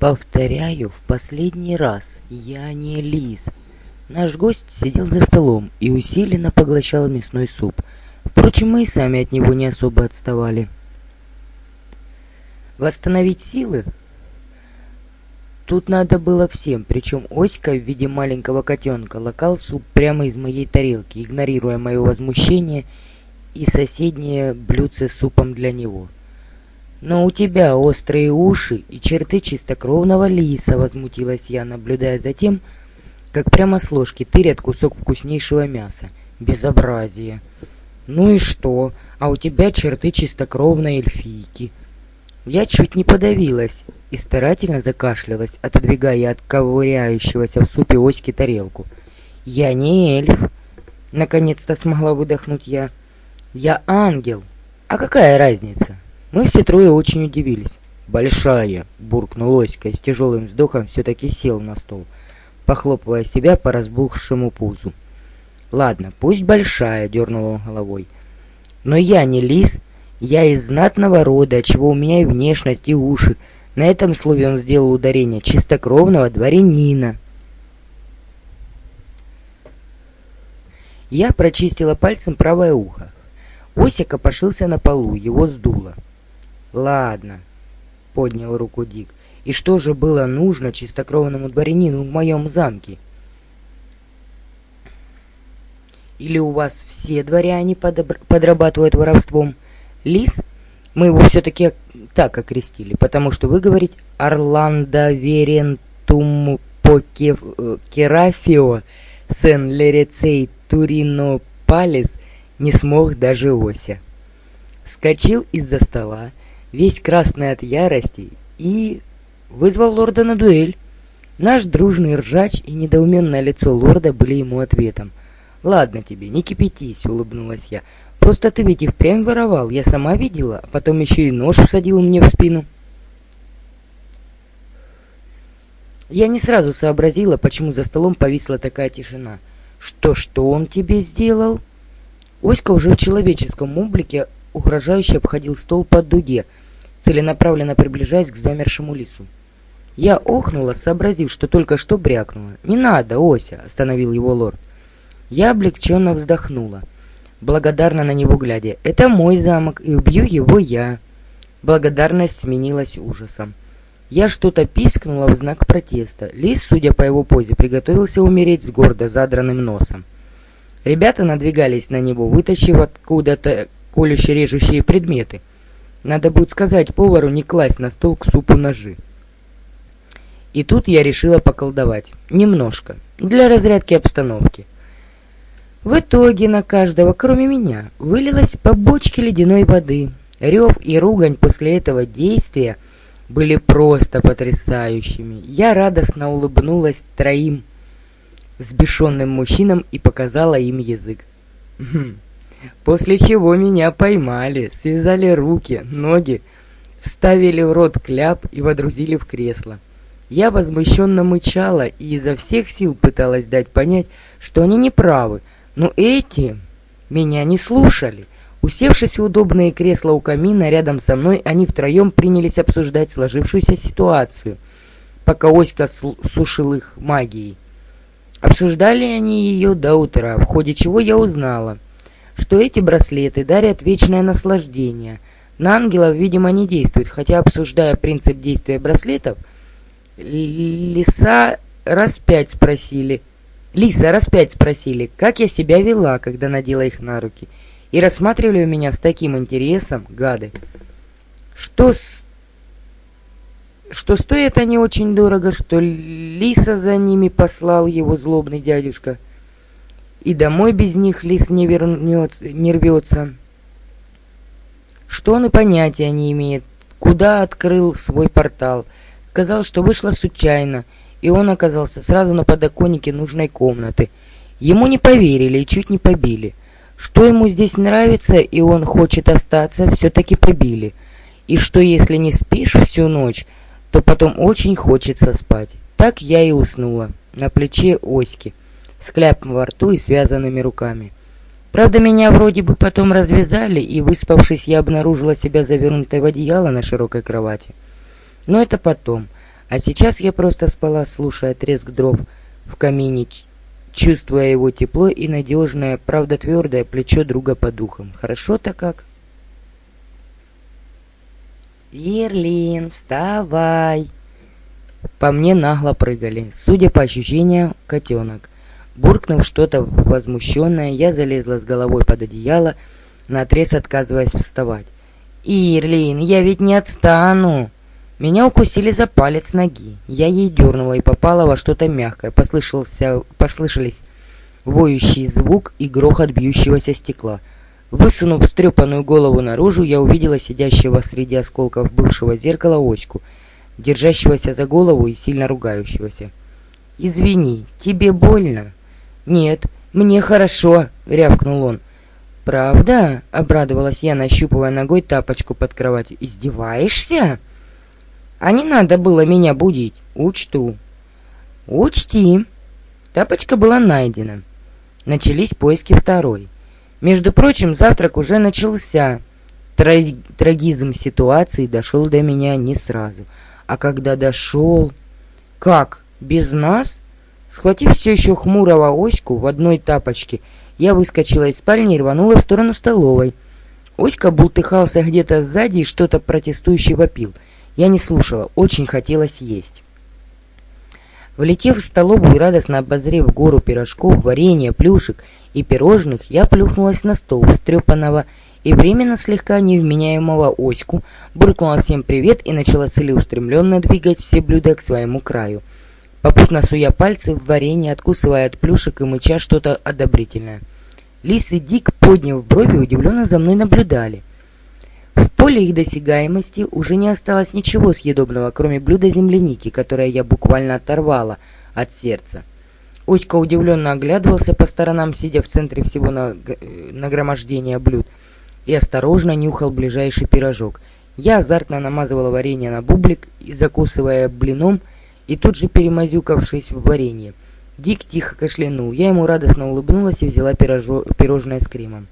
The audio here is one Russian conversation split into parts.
Повторяю в последний раз, я не лис. Наш гость сидел за столом и усиленно поглощал мясной суп. Впрочем, мы и сами от него не особо отставали. Восстановить силы Тут надо было всем, причем Оська в виде маленького котенка локал суп прямо из моей тарелки, игнорируя мое возмущение и соседнее блюдце с супом для него. «Но у тебя острые уши и черты чистокровного лиса», — возмутилась я, наблюдая за тем, как прямо с ложки тырят кусок вкуснейшего мяса. «Безобразие!» «Ну и что? А у тебя черты чистокровной эльфийки». Я чуть не подавилась и старательно закашлялась, отодвигая от ковыряющегося в супе оськи тарелку. «Я не эльф!» — наконец-то смогла выдохнуть я. «Я ангел! А какая разница?» Мы все трое очень удивились. «Большая!» — буркнул Оська и с тяжелым вздохом все-таки сел на стол, похлопывая себя по разбухшему пузу. «Ладно, пусть большая!» — дернул он головой. «Но я не лис я из знатного рода, чего у меня и внешность, и уши. На этом слове он сделал ударение чистокровного дворянина. Я прочистила пальцем правое ухо. Осик опошился на полу, его сдуло. «Ладно», — поднял руку Дик. «И что же было нужно чистокровному дворянину в моем замке?» «Или у вас все дворяне подрабатывают воровством?» Лис, мы его все-таки так окрестили, потому что вы говорите Орландо Верентум Покерафио Сен Лерецей Турино Палес не смог даже Ося. Вскочил из-за стола, весь красный от ярости, и вызвал лорда на дуэль. Наш дружный ржач и недоуменное лицо лорда были ему ответом. «Ладно тебе, не кипятись», — улыбнулась я. Просто ты ведь и впрямь воровал, я сама видела, а потом еще и нож всадил мне в спину. Я не сразу сообразила, почему за столом повисла такая тишина. Что, что он тебе сделал? Оська уже в человеческом облике угрожающе обходил стол под дуге, целенаправленно приближаясь к замершему лису. Я охнула, сообразив, что только что брякнула. «Не надо, Ося!» — остановил его лорд. Я облегченно вздохнула благодарно на него глядя. «Это мой замок, и убью его я». Благодарность сменилась ужасом. Я что-то пискнула в знак протеста. Лис, судя по его позе, приготовился умереть с гордо задранным носом. Ребята надвигались на него, вытащив откуда-то колюще-режущие предметы. Надо будет сказать повару не класть на стол к супу ножи. И тут я решила поколдовать. Немножко. Для разрядки обстановки. В итоге на каждого, кроме меня, вылилось по бочке ледяной воды. Рев и ругань после этого действия были просто потрясающими. Я радостно улыбнулась троим сбешенным мужчинам и показала им язык. После чего меня поймали, связали руки, ноги, вставили в рот кляп и водрузили в кресло. Я возмущенно мычала и изо всех сил пыталась дать понять, что они не правы, но эти меня не слушали. Усевшись в удобные кресла у камина рядом со мной, они втроем принялись обсуждать сложившуюся ситуацию, пока Оська сушил их магией. Обсуждали они ее до утра, в ходе чего я узнала, что эти браслеты дарят вечное наслаждение. На ангелов, видимо, не действуют, хотя, обсуждая принцип действия браслетов, лиса раз пять спросили, Лиса раз пять спросили, как я себя вела, когда надела их на руки, и рассматривали меня с таким интересом, гады. Что с... Что стоят они очень дорого, что Лиса за ними послал его злобный дядюшка, и домой без них Лис не вернется, не рвется. Что он и понятия не имеет, куда открыл свой портал, сказал, что вышло случайно, и он оказался сразу на подоконнике нужной комнаты. Ему не поверили и чуть не побили. Что ему здесь нравится и он хочет остаться, все-таки побили. И что если не спишь всю ночь, то потом очень хочется спать. Так я и уснула, на плече Оськи, с кляпом во рту и связанными руками. Правда, меня вроде бы потом развязали, и, выспавшись, я обнаружила себя завернутой в одеяло на широкой кровати. Но это потом. А сейчас я просто спала, слушая треск дров в камине, чувствуя его тепло и надежное, правда твердое плечо друга по духам. Хорошо-то как? «Верлин, вставай!» По мне нагло прыгали, судя по ощущениям, котенок. Буркнув что-то возмущенное, я залезла с головой под одеяло, наотрез отказываясь вставать. «Ирлин, я ведь не отстану!» Меня укусили за палец ноги. Я ей дернула и попала во что-то мягкое. Послышался, послышались воющий звук и грохот бьющегося стекла. Высунув встрепанную голову наружу, я увидела сидящего среди осколков бывшего зеркала очку, держащегося за голову и сильно ругающегося. «Извини, тебе больно?» «Нет, мне хорошо», — рявкнул он. «Правда?» — обрадовалась я, нащупывая ногой тапочку под кроватью. «Издеваешься?» «А не надо было меня будить. Учту». «Учти». Тапочка была найдена. Начались поиски второй. Между прочим, завтрак уже начался. Трагизм ситуации дошел до меня не сразу. А когда дошел... «Как? Без нас?» Схватив все еще хмурого оську в одной тапочке, я выскочила из спальни и рванула в сторону столовой. Оська бултыхался где-то сзади и что-то протестующе вопил. Я не слушала, очень хотелось есть. Влетев в столовую и радостно обозрев гору пирожков, варенья, плюшек и пирожных, я плюхнулась на стол встрепанного и временно слегка невменяемого оську, буркнула всем привет и начала целеустремленно двигать все блюда к своему краю попутно суя пальцы в варенье, откусывая от плюшек и мыча что-то одобрительное. Лис и Дик, подняв брови, удивленно за мной наблюдали. В поле их досягаемости уже не осталось ничего съедобного, кроме блюда земляники, которое я буквально оторвала от сердца. Оська удивленно оглядывался по сторонам, сидя в центре всего нагромождения блюд, и осторожно нюхал ближайший пирожок. Я азартно намазывала варенье на бублик и, закусывая блином, и тут же перемазюкавшись в варенье. Дик тихо кашлянул. Я ему радостно улыбнулась и взяла пирожо... пирожное с кремом.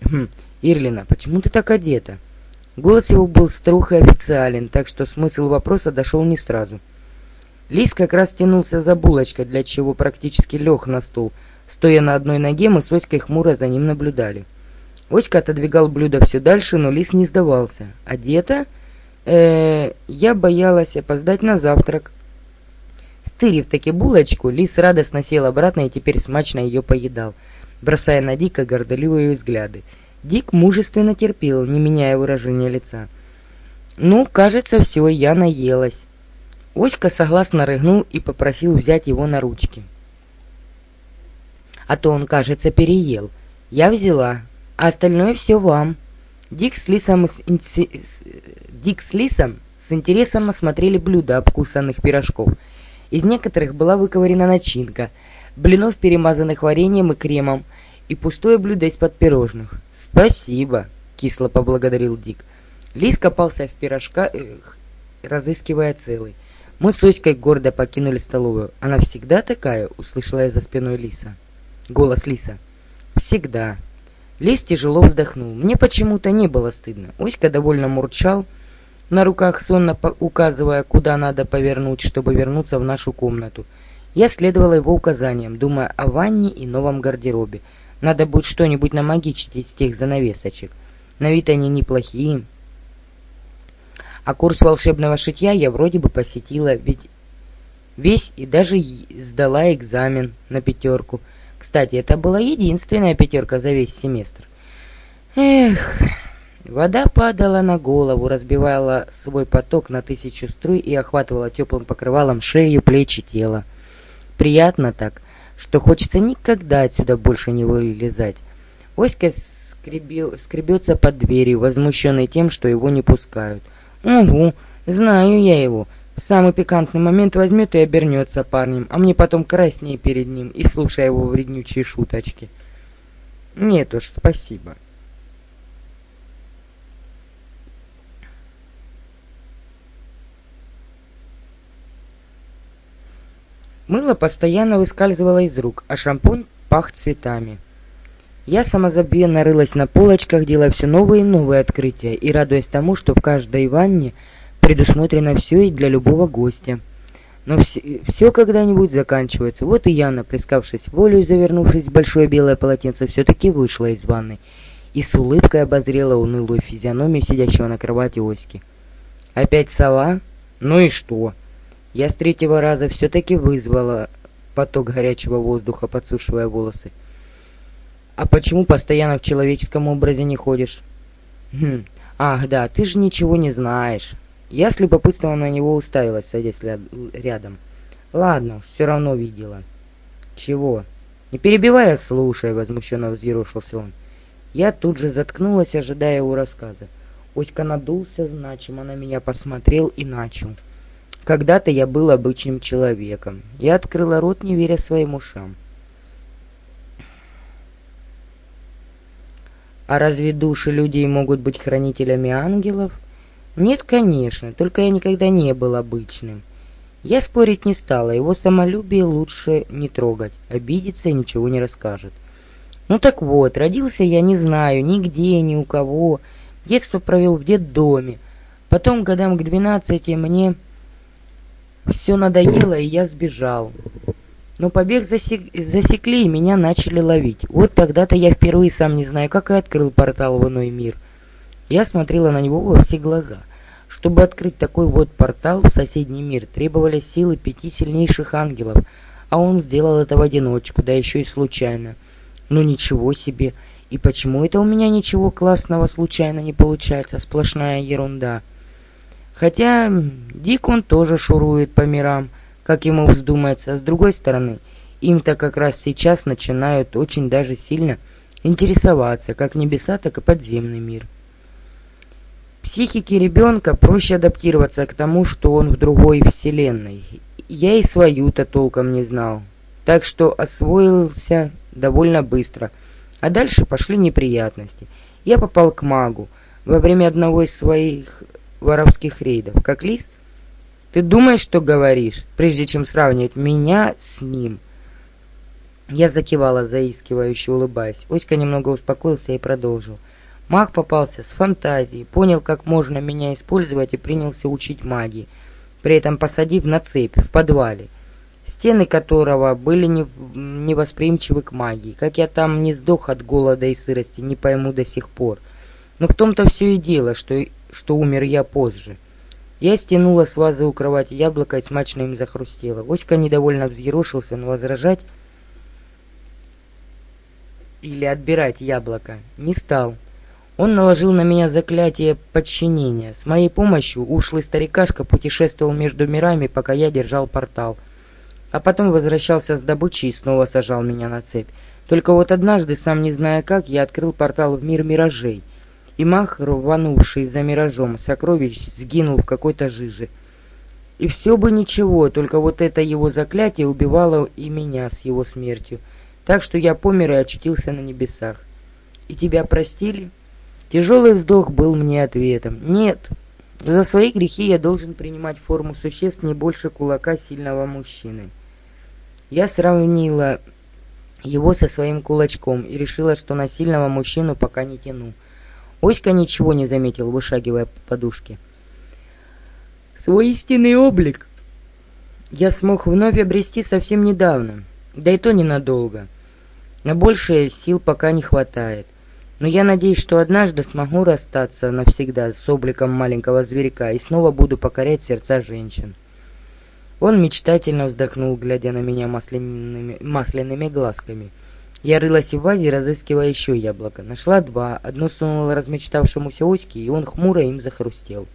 «Хм, Ирлина, почему ты так одета?» Голос его был струх и официален, так что смысл вопроса дошел не сразу. Лис как раз тянулся за булочкой, для чего практически лег на стол. Стоя на одной ноге, мы с Оськой хмуро за ним наблюдали. Оська отодвигал блюдо все дальше, но Лис не сдавался. «Одета?» -э я боялась опоздать на завтрак. Стырив таки булочку, лис радостно сел обратно и теперь смачно ее поедал, бросая на Дика гордоливые взгляды. Дик мужественно терпел, не меняя выражения лица. «Ну, кажется, все, я наелась». Оська согласно рыгнул и попросил взять его на ручки. «А то он, кажется, переел. Я взяла, а остальное все вам». Дик с Лисом, с, Дик с Лисом с интересом осмотрели блюда обкусанных пирожков – из некоторых была выковырена начинка, блинов, перемазанных вареньем и кремом, и пустое блюдо из-под пирожных. «Спасибо!» — кисло поблагодарил Дик. Лис копался в пирожках, разыскивая целый. Мы с Оськой гордо покинули столовую. «Она всегда такая?» — услышала я за спиной Лиса. Голос Лиса. «Всегда». Лис тяжело вздохнул. Мне почему-то не было стыдно. Оська довольно мурчал, — на руках, сонно указывая, куда надо повернуть, чтобы вернуться в нашу комнату. Я следовала его указаниям, думая о ванне и новом гардеробе. Надо будет что-нибудь намагичить из тех занавесочек. На вид они неплохие. А курс волшебного шитья я вроде бы посетила, ведь весь и даже сдала экзамен на пятерку. Кстати, это была единственная пятерка за весь семестр. Эх... Вода падала на голову, разбивала свой поток на тысячу струй и охватывала теплым покрывалом шею, плечи, тело. Приятно так, что хочется никогда отсюда больше не вылезать. Оська скребел, скребется под дверью, возмущенный тем, что его не пускают. «Угу, знаю я его. В самый пикантный момент возьмет и обернется парнем, а мне потом краснее перед ним и слушая его вреднючие шуточки». «Нет уж, спасибо». Мыло постоянно выскальзывало из рук, а шампунь пах цветами. Я самозабвенно рылась на полочках, делая все новые и новые открытия, и радуясь тому, что в каждой ванне предусмотрено все и для любого гостя. Но все, все когда-нибудь заканчивается. Вот и я, наплескавшись волю завернувшись в большое белое полотенце, все-таки вышла из ванной и с улыбкой обозрела унылую физиономию сидящего на кровати Оськи. «Опять сова? Ну и что?» Я с третьего раза все-таки вызвала поток горячего воздуха, подсушивая волосы. «А почему постоянно в человеческом образе не ходишь?» «Хм, ах да, ты же ничего не знаешь». Я с любопытством на него уставилась, садясь рядом. «Ладно, все равно видела». «Чего?» «Не перебивай, а слушай», — возмущенно взъерошился он. Я тут же заткнулась, ожидая его рассказа. Оська надулся, значимо на меня посмотрел и начал. Когда-то я был обычным человеком. Я открыла рот, не веря своим ушам. А разве души людей могут быть хранителями ангелов? Нет, конечно, только я никогда не был обычным. Я спорить не стала, его самолюбие лучше не трогать, обидится и ничего не расскажет. Ну так вот, родился я не знаю, нигде, ни у кого. Детство провел в детдоме. Потом, годам к двенадцати, мне все надоело, и я сбежал. Но побег засек... засекли, и меня начали ловить. Вот тогда-то я впервые, сам не знаю, как и открыл портал в иной мир. Я смотрела на него во все глаза. Чтобы открыть такой вот портал в соседний мир, требовались силы пяти сильнейших ангелов, а он сделал это в одиночку, да еще и случайно. Ну ничего себе. И почему это у меня ничего классного случайно не получается? Сплошная ерунда. Хотя Дик он тоже шурует по мирам, как ему вздумается. А с другой стороны, им-то как раз сейчас начинают очень даже сильно интересоваться, как небеса, так и подземный мир. Психике ребенка проще адаптироваться к тому, что он в другой вселенной. Я и свою-то толком не знал, так что освоился довольно быстро. А дальше пошли неприятности. Я попал к магу во время одного из своих воровских рейдов. Как лист? Ты думаешь, что говоришь, прежде чем сравнивать меня с ним? Я закивала, заискивающе улыбаясь. Оська немного успокоился и продолжил. Маг попался с фантазией, понял, как можно меня использовать и принялся учить магии, при этом посадив на цепь в подвале стены которого были не, невосприимчивы к магии. Как я там не сдох от голода и сырости, не пойму до сих пор. Но в том-то все и дело, что, что умер я позже. Я стянула с вазы у кровати яблоко и смачно им захрустела. Оська недовольно взъерошился, но возражать или отбирать яблоко не стал. Он наложил на меня заклятие подчинения. С моей помощью ушлый старикашка путешествовал между мирами, пока я держал портал — а потом возвращался с добычей и снова сажал меня на цепь. Только вот однажды, сам не зная как, я открыл портал в мир миражей, и мах, рванувший за миражом сокровищ, сгинул в какой-то жиже. И все бы ничего, только вот это его заклятие убивало и меня с его смертью, так что я помер и очутился на небесах. И тебя простили? Тяжелый вздох был мне ответом. Нет, за свои грехи я должен принимать форму существ не больше кулака сильного мужчины. Я сравнила его со своим кулачком и решила, что на сильного мужчину пока не тяну. Оська ничего не заметил, вышагивая по подушке. Свой истинный облик я смог вновь обрести совсем недавно, да и то ненадолго. На большее сил пока не хватает. Но я надеюсь, что однажды смогу расстаться навсегда с обликом маленького зверька и снова буду покорять сердца женщин. Он мечтательно вздохнул, глядя на меня масляными, масляными глазками. Я рылась в вазе, разыскивая еще яблоко. Нашла два, одно сунула размечтавшемуся Оське, и он хмуро им захрустел.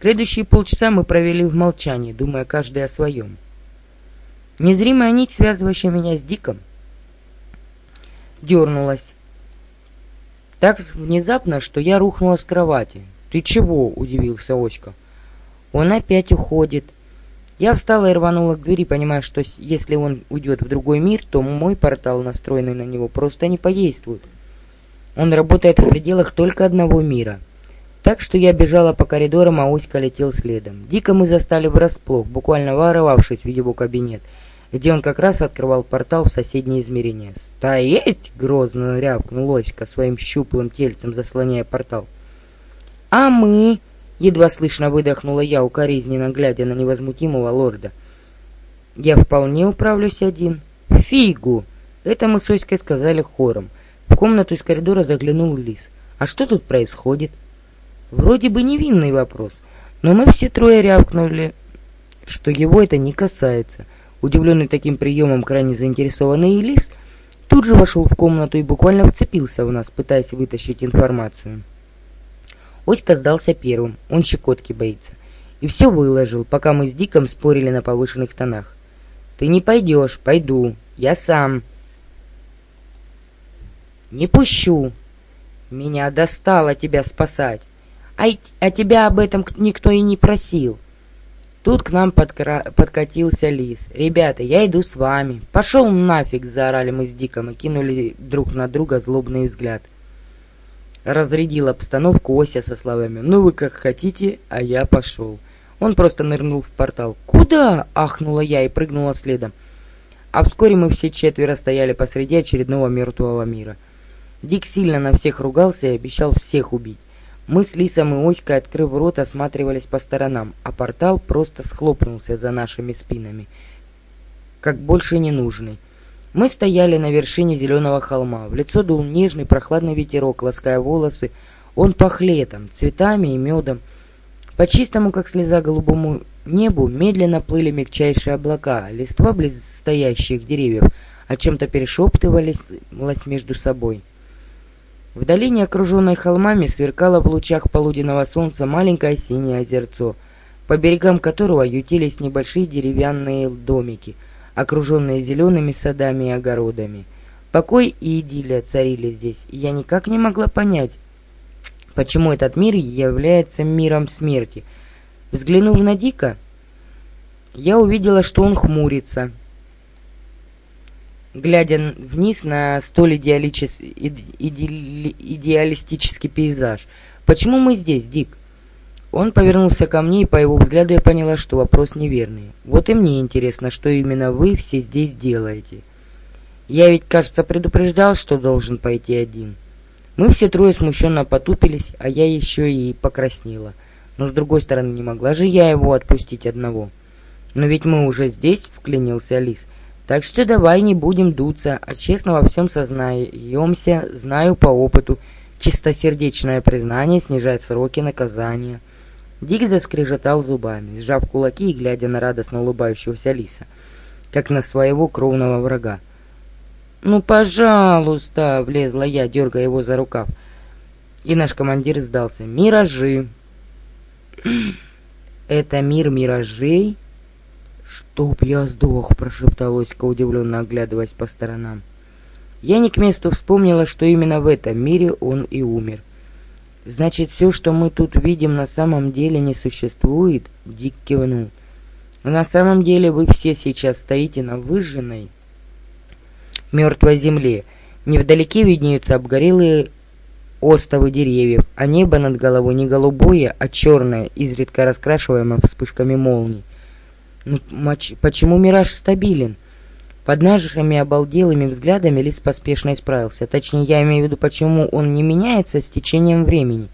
Следующие полчаса мы провели в молчании, думая каждый о своем. Незримая нить, связывающая меня с Диком, дернулась. Так внезапно, что я рухнула с кровати. «Ты чего?» — удивился Оська. «Он опять уходит», я встала и рванула к двери, понимая, что если он уйдет в другой мир, то мой портал, настроенный на него, просто не подействует. Он работает в пределах только одного мира. Так что я бежала по коридорам, а Оська летел следом. Дико мы застали врасплох, буквально ворвавшись в его кабинет, где он как раз открывал портал в соседнее измерение. «Стоять!» — грозно рявкнул Оська своим щуплым тельцем, заслоняя портал. «А мы...» Едва слышно выдохнула я, укоризненно глядя на невозмутимого лорда. Я вполне управлюсь один. Фигу! Это мы с Оськой сказали хором. В комнату из коридора заглянул Лис. А что тут происходит? Вроде бы невинный вопрос, но мы все трое рявкнули, что его это не касается. Удивленный таким приемом крайне заинтересованный Лис тут же вошел в комнату и буквально вцепился в нас, пытаясь вытащить информацию. Оська сдался первым, он щекотки боится. И все выложил, пока мы с Диком спорили на повышенных тонах. «Ты не пойдешь, пойду. Я сам». «Не пущу. Меня достало тебя спасать. А, а тебя об этом никто и не просил». Тут к нам подкра... подкатился лис. «Ребята, я иду с вами». «Пошел нафиг!» — заорали мы с Диком и кинули друг на друга злобный взгляд разрядил обстановку Ося со словами «Ну вы как хотите, а я пошел». Он просто нырнул в портал. «Куда?» — ахнула я и прыгнула следом. А вскоре мы все четверо стояли посреди очередного мертвого мира. Дик сильно на всех ругался и обещал всех убить. Мы с Лисом и Оськой, открыв рот, осматривались по сторонам, а портал просто схлопнулся за нашими спинами, как больше не нужный. Мы стояли на вершине зеленого холма. В лицо дул нежный прохладный ветерок, лаская волосы. Он пах летом, цветами и медом. По чистому, как слеза, голубому небу медленно плыли мягчайшие облака. Листва близстоящих деревьев о чем-то перешептывались между собой. В долине, окруженной холмами, сверкало в лучах полуденного солнца маленькое синее озерцо, по берегам которого ютились небольшие деревянные домики — окруженные зелеными садами и огородами. Покой и идиллия царили здесь, и я никак не могла понять, почему этот мир является миром смерти. Взглянув на Дика, я увидела, что он хмурится, глядя вниз на столь идеалистический пейзаж. «Почему мы здесь, Дик?» Он повернулся ко мне, и по его взгляду я поняла, что вопрос неверный. Вот и мне интересно, что именно вы все здесь делаете. Я ведь, кажется, предупреждал, что должен пойти один. Мы все трое смущенно потупились, а я еще и покраснела. Но с другой стороны, не могла же я его отпустить одного. Но ведь мы уже здесь, вклинился Лис. Так что давай не будем дуться, а честно во всем сознаемся, знаю по опыту. Чистосердечное признание снижает сроки наказания. Дик заскрежетал зубами, сжав кулаки и глядя на радостно улыбающегося лиса, как на своего кровного врага. «Ну, пожалуйста!» — влезла я, дергая его за рукав. И наш командир сдался. «Миражи!» «Это мир миражей?» «Чтоб я сдох!» — прошептал Оська, удивленно оглядываясь по сторонам. Я не к месту вспомнила, что именно в этом мире он и умер. «Значит, все, что мы тут видим, на самом деле не существует?» Дик кивнул. «На самом деле вы все сейчас стоите на выжженной мертвой земле. Невдалеке виднеются обгорелые остовы деревьев, а небо над головой не голубое, а черное, изредка раскрашиваемое вспышками молний. Ну, почему мираж стабилен? Под нашими обалделыми взглядами Лис поспешно исправился. Точнее, я имею в виду, почему он не меняется с течением времени.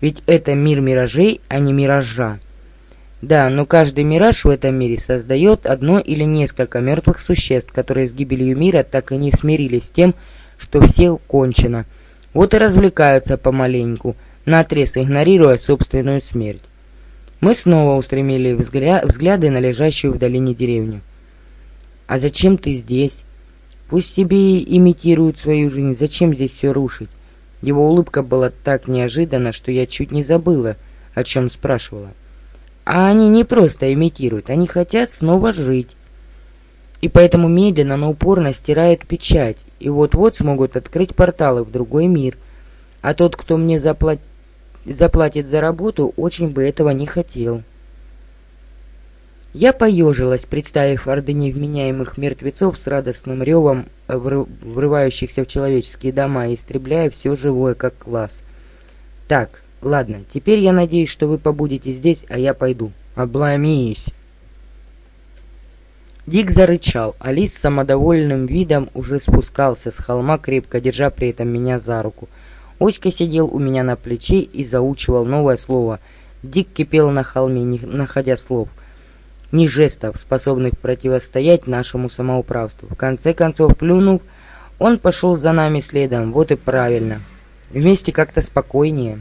Ведь это мир миражей, а не миража. Да, но каждый мираж в этом мире создает одно или несколько мертвых существ, которые с гибелью мира так и не смирились с тем, что все кончено. Вот и развлекаются помаленьку, наотрез игнорируя собственную смерть. Мы снова устремили взгля взгляды на лежащую в долине деревню. «А зачем ты здесь? Пусть себе имитируют свою жизнь, зачем здесь все рушить?» Его улыбка была так неожиданна, что я чуть не забыла, о чем спрашивала. А они не просто имитируют, они хотят снова жить. И поэтому медленно, но упорно стирают печать, и вот-вот смогут открыть порталы в другой мир. А тот, кто мне заплат... заплатит за работу, очень бы этого не хотел». Я поежилась, представив орды невменяемых мертвецов с радостным ревом, врывающихся в человеческие дома и истребляя все живое, как класс. Так, ладно, теперь я надеюсь, что вы побудете здесь, а я пойду. Обломись! Дик зарычал, а Лис с самодовольным видом уже спускался с холма, крепко держа при этом меня за руку. Оська сидел у меня на плече и заучивал новое слово. Дик кипел на холме, не находя слов — ни жестов, способных противостоять нашему самоуправству. В конце концов, плюнув, он пошел за нами следом, вот и правильно. Вместе как-то спокойнее.